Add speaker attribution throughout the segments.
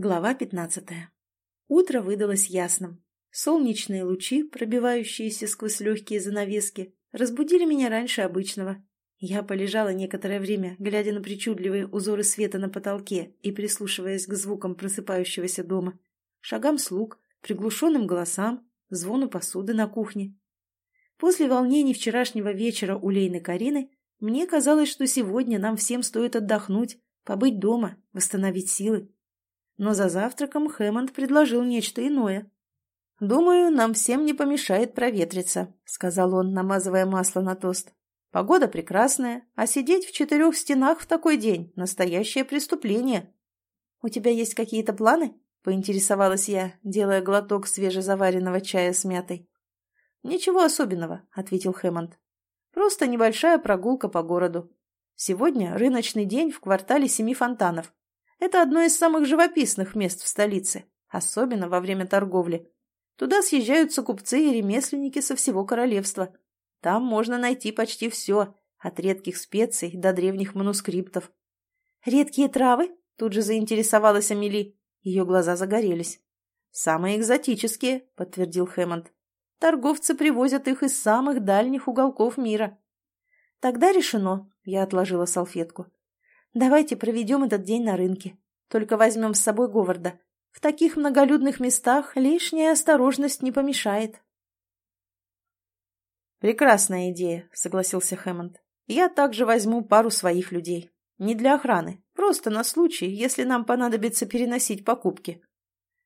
Speaker 1: Глава пятнадцатая. Утро выдалось ясным. Солнечные лучи, пробивающиеся сквозь легкие занавески, разбудили меня раньше обычного. Я полежала некоторое время, глядя на причудливые узоры света на потолке и прислушиваясь к звукам просыпающегося дома, шагам слуг, приглушенным голосам, звону посуды на кухне. После волнений вчерашнего вечера у Лейны Карины мне казалось, что сегодня нам всем стоит отдохнуть, побыть дома, восстановить силы. Но за завтраком Хэммонд предложил нечто иное. «Думаю, нам всем не помешает проветриться», — сказал он, намазывая масло на тост. «Погода прекрасная, а сидеть в четырех стенах в такой день — настоящее преступление». «У тебя есть какие-то планы?» — поинтересовалась я, делая глоток свежезаваренного чая с мятой. «Ничего особенного», — ответил Хэммонд. «Просто небольшая прогулка по городу. Сегодня рыночный день в квартале Семи Фонтанов. Это одно из самых живописных мест в столице, особенно во время торговли. Туда съезжаются купцы и ремесленники со всего королевства. Там можно найти почти все, от редких специй до древних манускриптов. «Редкие травы?» – тут же заинтересовалась Амели. Ее глаза загорелись. «Самые экзотические», – подтвердил Хэммонд. «Торговцы привозят их из самых дальних уголков мира». «Тогда решено», – я отложила салфетку. Давайте проведем этот день на рынке. Только возьмем с собой Говарда. В таких многолюдных местах лишняя осторожность не помешает. «Прекрасная идея», — согласился Хэммонд. «Я также возьму пару своих людей. Не для охраны, просто на случай, если нам понадобится переносить покупки».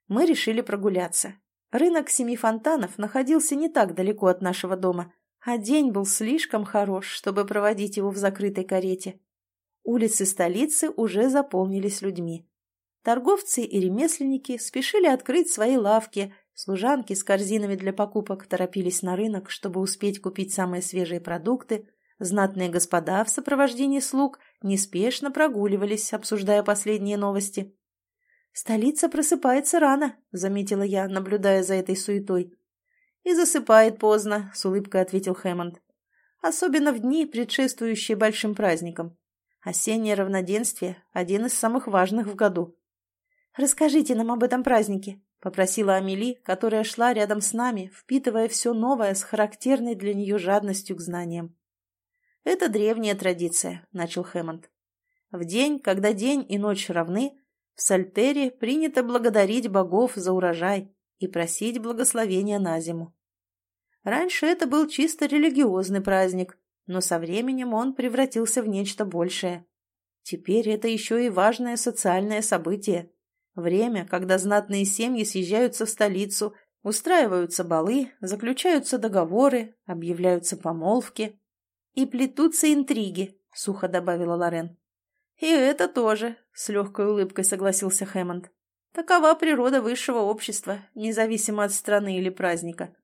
Speaker 1: Мы решили прогуляться. Рынок Семи Фонтанов находился не так далеко от нашего дома, а день был слишком хорош, чтобы проводить его в закрытой карете. Улицы столицы уже заполнились людьми. Торговцы и ремесленники спешили открыть свои лавки, служанки с корзинами для покупок торопились на рынок, чтобы успеть купить самые свежие продукты, знатные господа в сопровождении слуг неспешно прогуливались, обсуждая последние новости. «Столица просыпается рано», — заметила я, наблюдая за этой суетой. «И засыпает поздно», — с улыбкой ответил Хэммонд. «Особенно в дни, предшествующие большим праздникам. Осеннее равноденствие – один из самых важных в году. «Расскажите нам об этом празднике», – попросила Амели, которая шла рядом с нами, впитывая все новое с характерной для нее жадностью к знаниям. «Это древняя традиция», – начал Хэммонд. «В день, когда день и ночь равны, в Сальтере принято благодарить богов за урожай и просить благословения на зиму. Раньше это был чисто религиозный праздник, но со временем он превратился в нечто большее. Теперь это еще и важное социальное событие. Время, когда знатные семьи съезжаются в столицу, устраиваются балы, заключаются договоры, объявляются помолвки. И плетутся интриги, сухо добавила Лорен. И это тоже, с легкой улыбкой согласился Хэммонд. Такова природа высшего общества, независимо от страны или праздника.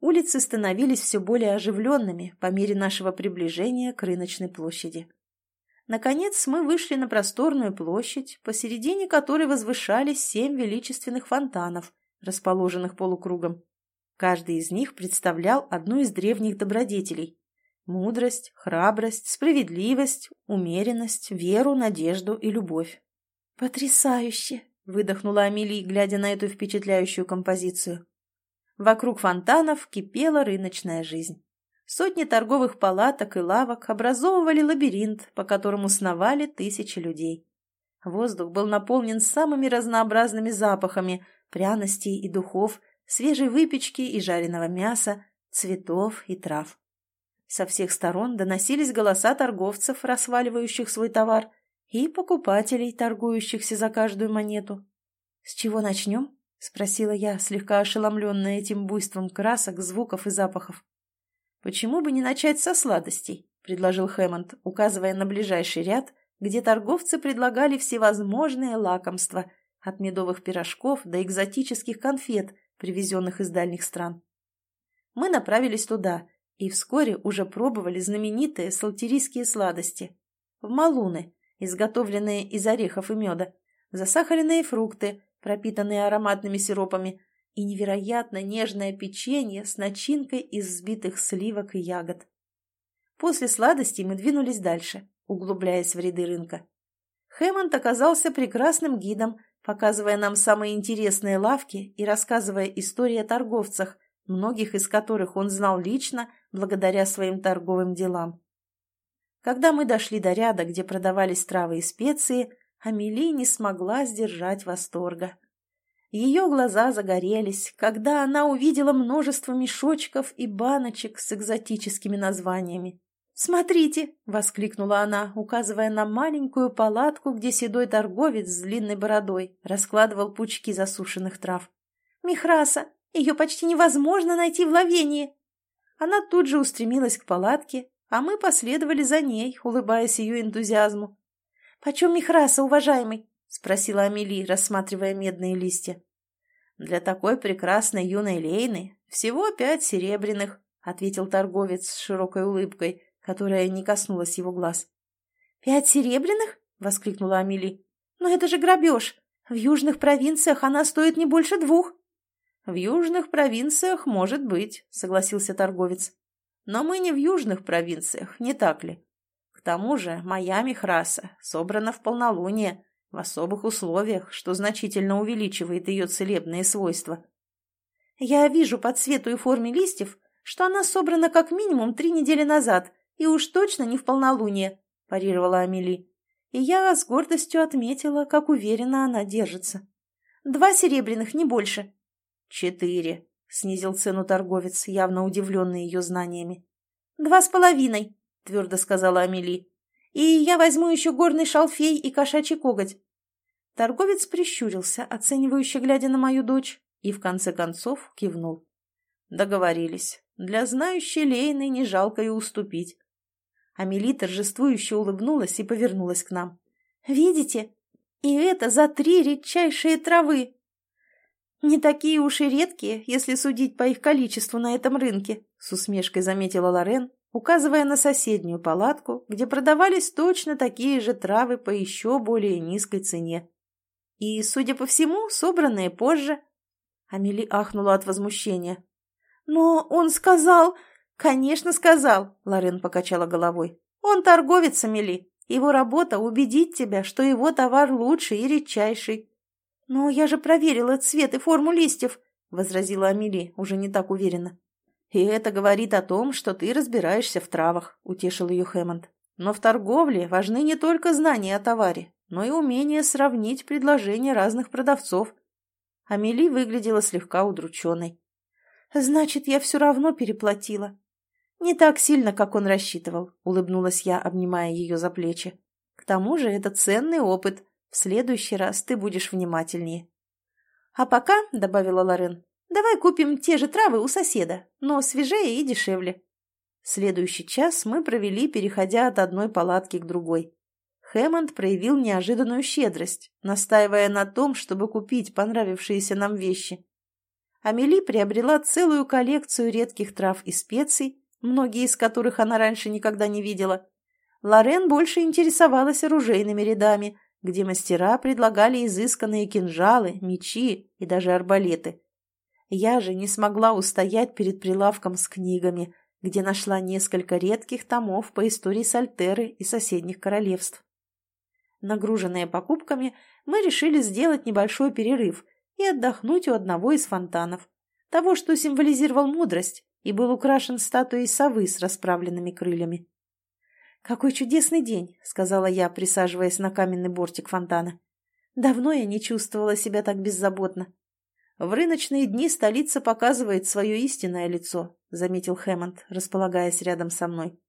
Speaker 1: Улицы становились все более оживленными по мере нашего приближения к рыночной площади. Наконец мы вышли на просторную площадь, посередине которой возвышались семь величественных фонтанов, расположенных полукругом. Каждый из них представлял одну из древних добродетелей – мудрость, храбрость, справедливость, умеренность, веру, надежду и любовь. «Потрясающе!» – выдохнула Амелия, глядя на эту впечатляющую композицию. Вокруг фонтанов кипела рыночная жизнь. Сотни торговых палаток и лавок образовывали лабиринт, по которому сновали тысячи людей. Воздух был наполнен самыми разнообразными запахами пряностей и духов, свежей выпечки и жареного мяса, цветов и трав. Со всех сторон доносились голоса торговцев, расваливающих свой товар, и покупателей, торгующихся за каждую монету. «С чего начнем?» — спросила я, слегка ошеломленная этим буйством красок, звуков и запахов. «Почему бы не начать со сладостей?» — предложил Хэммонд, указывая на ближайший ряд, где торговцы предлагали всевозможные лакомства, от медовых пирожков до экзотических конфет, привезенных из дальних стран. Мы направились туда и вскоре уже пробовали знаменитые салтирийские сладости. В малуны, изготовленные из орехов и меда, засахаренные фрукты — пропитанные ароматными сиропами, и невероятно нежное печенье с начинкой из взбитых сливок и ягод. После сладостей мы двинулись дальше, углубляясь в ряды рынка. Хэммонд оказался прекрасным гидом, показывая нам самые интересные лавки и рассказывая истории о торговцах, многих из которых он знал лично благодаря своим торговым делам. Когда мы дошли до ряда, где продавались травы и специи, Амели не смогла сдержать восторга. Ее глаза загорелись, когда она увидела множество мешочков и баночек с экзотическими названиями. «Смотрите!» — воскликнула она, указывая на маленькую палатку, где седой торговец с длинной бородой раскладывал пучки засушенных трав. «Михраса! Ее почти невозможно найти в ловении!» Она тут же устремилась к палатке, а мы последовали за ней, улыбаясь ее энтузиазму. «Почем михраса, уважаемый?» — спросила Амели, рассматривая медные листья. «Для такой прекрасной юной Лейны всего пять серебряных», — ответил торговец с широкой улыбкой, которая не коснулась его глаз. «Пять серебряных?» — воскликнула Амели. «Но это же грабеж! В южных провинциях она стоит не больше двух!» «В южных провинциях, может быть», — согласился торговец. «Но мы не в южных провинциях, не так ли? К тому же моя михраса собрана в полнолуние, в особых условиях, что значительно увеличивает ее целебные свойства». «Я вижу по цвету и форме листьев, что она собрана как минимум три недели назад и уж точно не в полнолуние», – парировала Амели. И я с гордостью отметила, как уверенно она держится. «Два серебряных, не больше». «Четыре», — снизил цену торговец, явно удивленный ее знаниями. «Два с половиной», — твердо сказала Амели. «И я возьму еще горный шалфей и кошачий коготь». Торговец прищурился, оценивающе глядя на мою дочь, и в конце концов кивнул. Договорились. Для знающей Лейны не жалко и уступить. Амели торжествующе улыбнулась и повернулась к нам. «Видите? И это за три редчайшие травы!» «Не такие уж и редкие, если судить по их количеству на этом рынке», с усмешкой заметила Лорен, указывая на соседнюю палатку, где продавались точно такие же травы по еще более низкой цене. И, судя по всему, собранные позже. Амели ахнула от возмущения. «Но он сказал...» «Конечно, сказал», — Лорен покачала головой. «Он торговец, Амели. Его работа — убедить тебя, что его товар лучший и редчайший. «Но я же проверила цвет и форму листьев», — возразила Амели, уже не так уверенно. «И это говорит о том, что ты разбираешься в травах», — утешил ее Хэммонд. «Но в торговле важны не только знания о товаре, но и умение сравнить предложения разных продавцов». Амели выглядела слегка удрученной. «Значит, я все равно переплатила». «Не так сильно, как он рассчитывал», — улыбнулась я, обнимая ее за плечи. «К тому же это ценный опыт, в следующий раз ты будешь внимательнее. А пока, — добавила Лорен, — давай купим те же травы у соседа, но свежее и дешевле. Следующий час мы провели, переходя от одной палатки к другой. Хэммонд проявил неожиданную щедрость, настаивая на том, чтобы купить понравившиеся нам вещи. Амели приобрела целую коллекцию редких трав и специй, многие из которых она раньше никогда не видела. Лорен больше интересовалась оружейными рядами, где мастера предлагали изысканные кинжалы, мечи и даже арбалеты. Я же не смогла устоять перед прилавком с книгами, где нашла несколько редких томов по истории Сальтеры и соседних королевств. Нагруженные покупками, мы решили сделать небольшой перерыв и отдохнуть у одного из фонтанов, того, что символизировал мудрость и был украшен статуей совы с расправленными крыльями. «Какой чудесный день!» — сказала я, присаживаясь на каменный бортик фонтана. «Давно я не чувствовала себя так беззаботно». «В рыночные дни столица показывает свое истинное лицо», — заметил Хэммонд, располагаясь рядом со мной.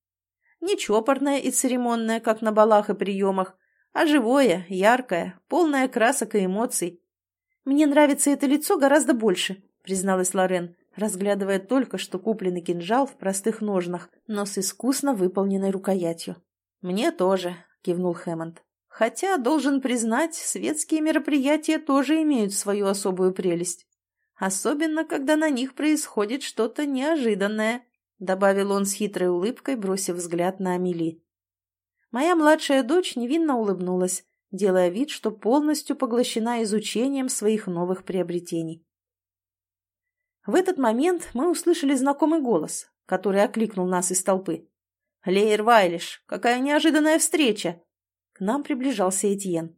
Speaker 1: «Не чопорное и церемонное, как на балах и приемах, а живое, яркое, полное красок и эмоций. Мне нравится это лицо гораздо больше», — призналась Лорен, разглядывая только что купленный кинжал в простых ножнах, но с искусно выполненной рукоятью. «Мне тоже», — кивнул Хэммонд. «Хотя, должен признать, светские мероприятия тоже имеют свою особую прелесть. Особенно, когда на них происходит что-то неожиданное», — добавил он с хитрой улыбкой, бросив взгляд на Амели. Моя младшая дочь невинно улыбнулась, делая вид, что полностью поглощена изучением своих новых приобретений. В этот момент мы услышали знакомый голос, который окликнул нас из толпы. «Лейер Вайлиш, какая неожиданная встреча!» Нам приближался Этьен.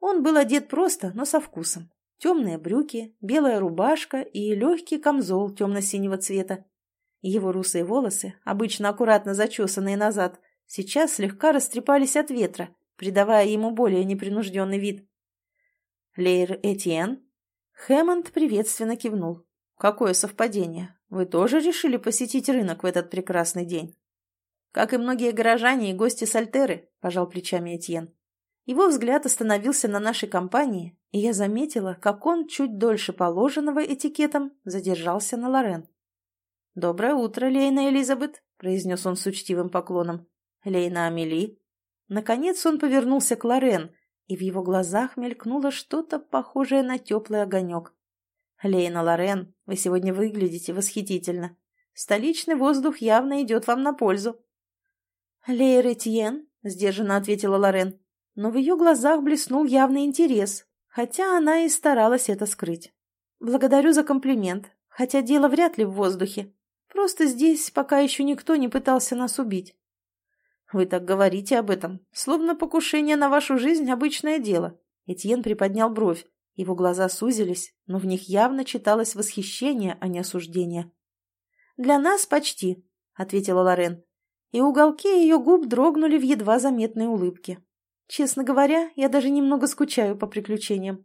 Speaker 1: Он был одет просто, но со вкусом. Темные брюки, белая рубашка и легкий камзол темно-синего цвета. Его русые волосы, обычно аккуратно зачесанные назад, сейчас слегка растрепались от ветра, придавая ему более непринужденный вид. «Лейр Этьен?» Хэммонд приветственно кивнул. «Какое совпадение! Вы тоже решили посетить рынок в этот прекрасный день?» «Как и многие горожане и гости Сальтеры», – пожал плечами Этьен. Его взгляд остановился на нашей компании, и я заметила, как он чуть дольше положенного этикетом задержался на Лорен. «Доброе утро, Лейна Элизабет», — произнес он с учтивым поклоном. «Лейна Амели». Наконец он повернулся к Лорен, и в его глазах мелькнуло что-то похожее на теплый огонек. «Лейна Лорен, вы сегодня выглядите восхитительно. Столичный воздух явно идет вам на пользу». «Лейр Этьен», — сдержанно ответила Лорен, но в ее глазах блеснул явный интерес, хотя она и старалась это скрыть. «Благодарю за комплимент, хотя дело вряд ли в воздухе. Просто здесь пока еще никто не пытался нас убить». «Вы так говорите об этом, словно покушение на вашу жизнь – обычное дело». Этьен приподнял бровь. Его глаза сузились, но в них явно читалось восхищение, а не осуждение. «Для нас почти», — ответила Лорен, и уголки ее губ дрогнули в едва заметной улыбке. Честно говоря, я даже немного скучаю по приключениям.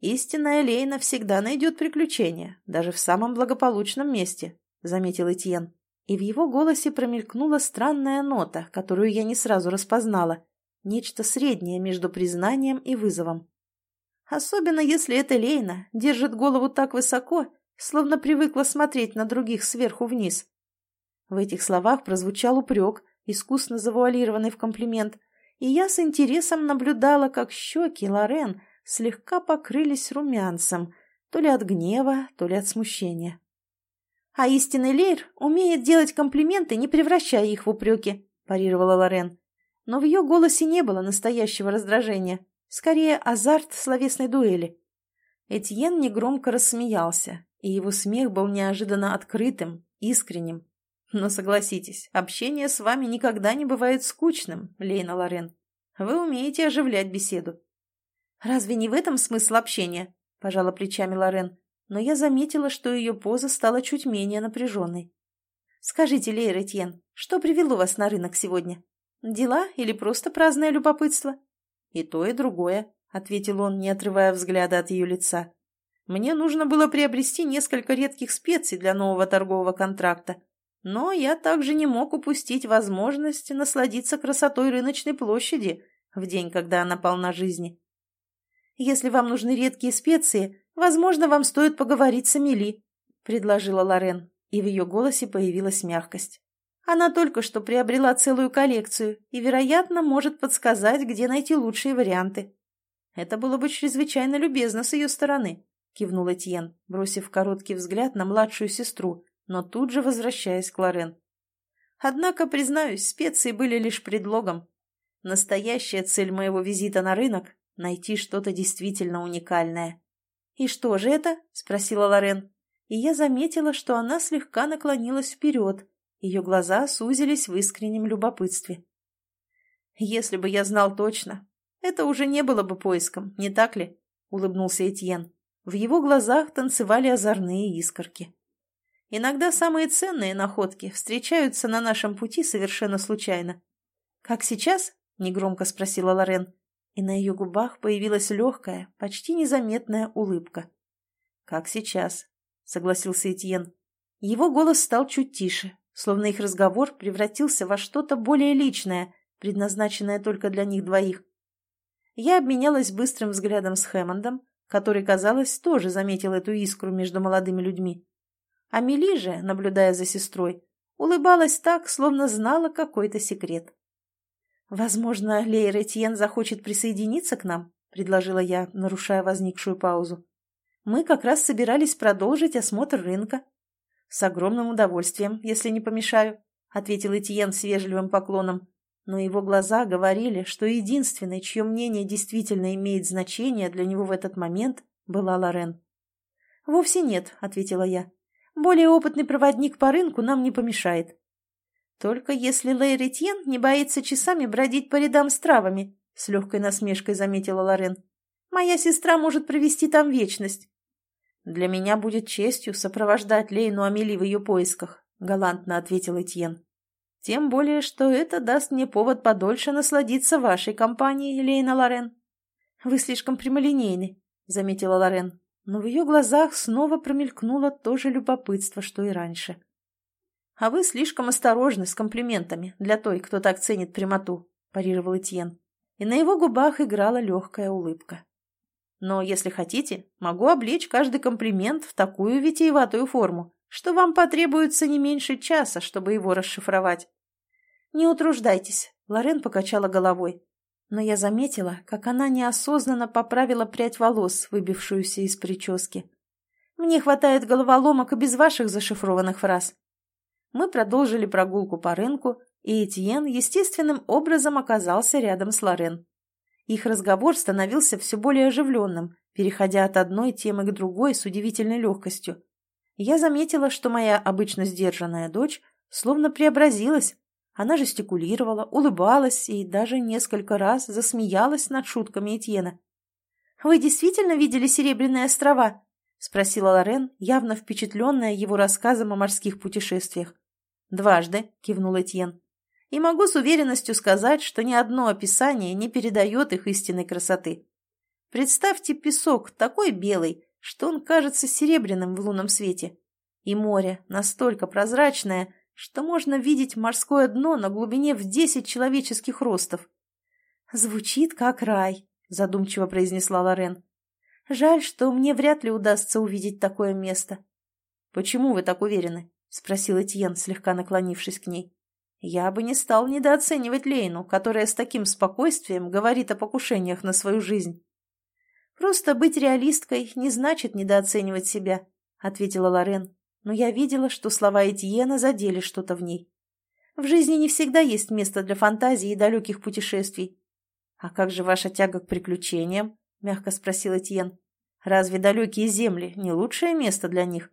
Speaker 1: Истинная Лейна всегда найдет приключения, даже в самом благополучном месте, — заметил Этьен. И в его голосе промелькнула странная нота, которую я не сразу распознала. Нечто среднее между признанием и вызовом. Особенно если эта Лейна держит голову так высоко, словно привыкла смотреть на других сверху вниз. В этих словах прозвучал упрек, искусно завуалированный в комплимент — и я с интересом наблюдала, как щеки Лорен слегка покрылись румянцем, то ли от гнева, то ли от смущения. «А истинный Лейр умеет делать комплименты, не превращая их в упреки», – парировала Лорен. Но в ее голосе не было настоящего раздражения, скорее азарт словесной дуэли. Этьен негромко рассмеялся, и его смех был неожиданно открытым, искренним. Но согласитесь, общение с вами никогда не бывает скучным, Лейна Лорен. Вы умеете оживлять беседу. Разве не в этом смысл общения? Пожала плечами Лорен, но я заметила, что ее поза стала чуть менее напряженной. Скажите, Лейр Этьен, что привело вас на рынок сегодня? Дела или просто праздное любопытство? И то, и другое, ответил он, не отрывая взгляда от ее лица. Мне нужно было приобрести несколько редких специй для нового торгового контракта но я также не мог упустить возможность насладиться красотой рыночной площади в день, когда она полна жизни. «Если вам нужны редкие специи, возможно, вам стоит поговорить с Амели», — предложила Лорен, и в ее голосе появилась мягкость. «Она только что приобрела целую коллекцию и, вероятно, может подсказать, где найти лучшие варианты». «Это было бы чрезвычайно любезно с ее стороны», — кивнул Этьен, бросив короткий взгляд на младшую сестру, но тут же возвращаясь к Лорен. Однако, признаюсь, специи были лишь предлогом. Настоящая цель моего визита на рынок — найти что-то действительно уникальное. «И что же это?» — спросила Лорен. И я заметила, что она слегка наклонилась вперед. Ее глаза сузились в искреннем любопытстве. «Если бы я знал точно, это уже не было бы поиском, не так ли?» — улыбнулся Этьен. В его глазах танцевали озорные искорки. Иногда самые ценные находки встречаются на нашем пути совершенно случайно. «Как сейчас?» — негромко спросила Лорен, и на ее губах появилась легкая, почти незаметная улыбка. «Как сейчас?» — согласился Этьен. Его голос стал чуть тише, словно их разговор превратился во что-то более личное, предназначенное только для них двоих. Я обменялась быстрым взглядом с Хэммондом, который, казалось, тоже заметил эту искру между молодыми людьми. Амели же, наблюдая за сестрой, улыбалась так, словно знала какой-то секрет. «Возможно, Лейр Этьен захочет присоединиться к нам?» — предложила я, нарушая возникшую паузу. «Мы как раз собирались продолжить осмотр рынка». «С огромным удовольствием, если не помешаю», — ответил Этьен с вежливым поклоном. Но его глаза говорили, что единственной, чье мнение действительно имеет значение для него в этот момент, была Лорен. «Вовсе нет», — ответила я. Более опытный проводник по рынку нам не помешает. Только если Лейр Этьен не боится часами бродить по рядам с травами, с легкой насмешкой заметила Лорен. «Моя сестра может провести там вечность». «Для меня будет честью сопровождать Лейну Амели в ее поисках», — галантно ответил Этьен. «Тем более, что это даст мне повод подольше насладиться вашей компанией, Лейна Лорен». «Вы слишком прямолинейны», — заметила Лорен, но в ее глазах снова промелькнуло то же любопытство, что и раньше. «А вы слишком осторожны с комплиментами для той, кто так ценит прямоту», – парировал Этьен. И на его губах играла легкая улыбка. «Но, если хотите, могу облечь каждый комплимент в такую витиеватую форму, что вам потребуется не меньше часа, чтобы его расшифровать». «Не утруждайтесь», – Лорен покачала головой. Но я заметила, как она неосознанно поправила прядь волос, выбившуюся из прически. «Мне хватает головоломок и без ваших зашифрованных фраз». Мы продолжили прогулку по рынку, и Этьен естественным образом оказался рядом с Лорен. Их разговор становился все более оживленным, переходя от одной темы к другой с удивительной легкостью. Я заметила, что моя обычно сдержанная дочь словно преобразилась. Она жестикулировала, улыбалась и даже несколько раз засмеялась над шутками Этьена. «Вы действительно видели Серебряные острова?» — спросила Лорен, явно впечатленная его рассказом о морских путешествиях. «Дважды», — кивнул Этьен. «И могу с уверенностью сказать, что ни одно описание не передает их истинной красоты. Представьте песок такой белый, что он кажется серебряным в лунном свете. И море настолько прозрачное, что можно видеть морское дно на глубине в десять человеческих ростов. «Звучит как рай», — задумчиво произнесла Лорен. «Жаль, что мне вряд ли удастся увидеть такое место». «Почему вы так уверены?» — спросил Этьен, слегка наклонившись к ней. «Я бы не стал недооценивать Лейну, которая с таким спокойствием говорит о покушениях на свою жизнь». «Просто быть реалисткой не значит недооценивать себя», — ответила Лорен. Но я видела, что слова Этьена задели что-то в ней. В жизни не всегда есть место для фантазии и далеких путешествий. «А как же ваша тяга к приключениям?» — мягко спросил Этьен. «Разве далекие земли не лучшее место для них?»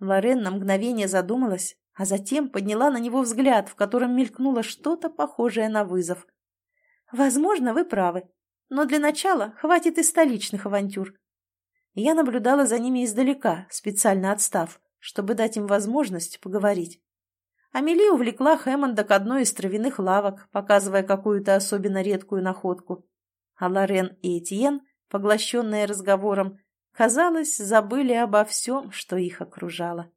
Speaker 1: Лорен на мгновение задумалась, а затем подняла на него взгляд, в котором мелькнуло что-то похожее на вызов. «Возможно, вы правы, но для начала хватит и столичных авантюр». Я наблюдала за ними издалека, специально отстав, чтобы дать им возможность поговорить. Амели увлекла Хэммонда к одной из травяных лавок, показывая какую-то особенно редкую находку. А Лорен и Этьен, поглощенные разговором, казалось, забыли обо всем, что их окружало.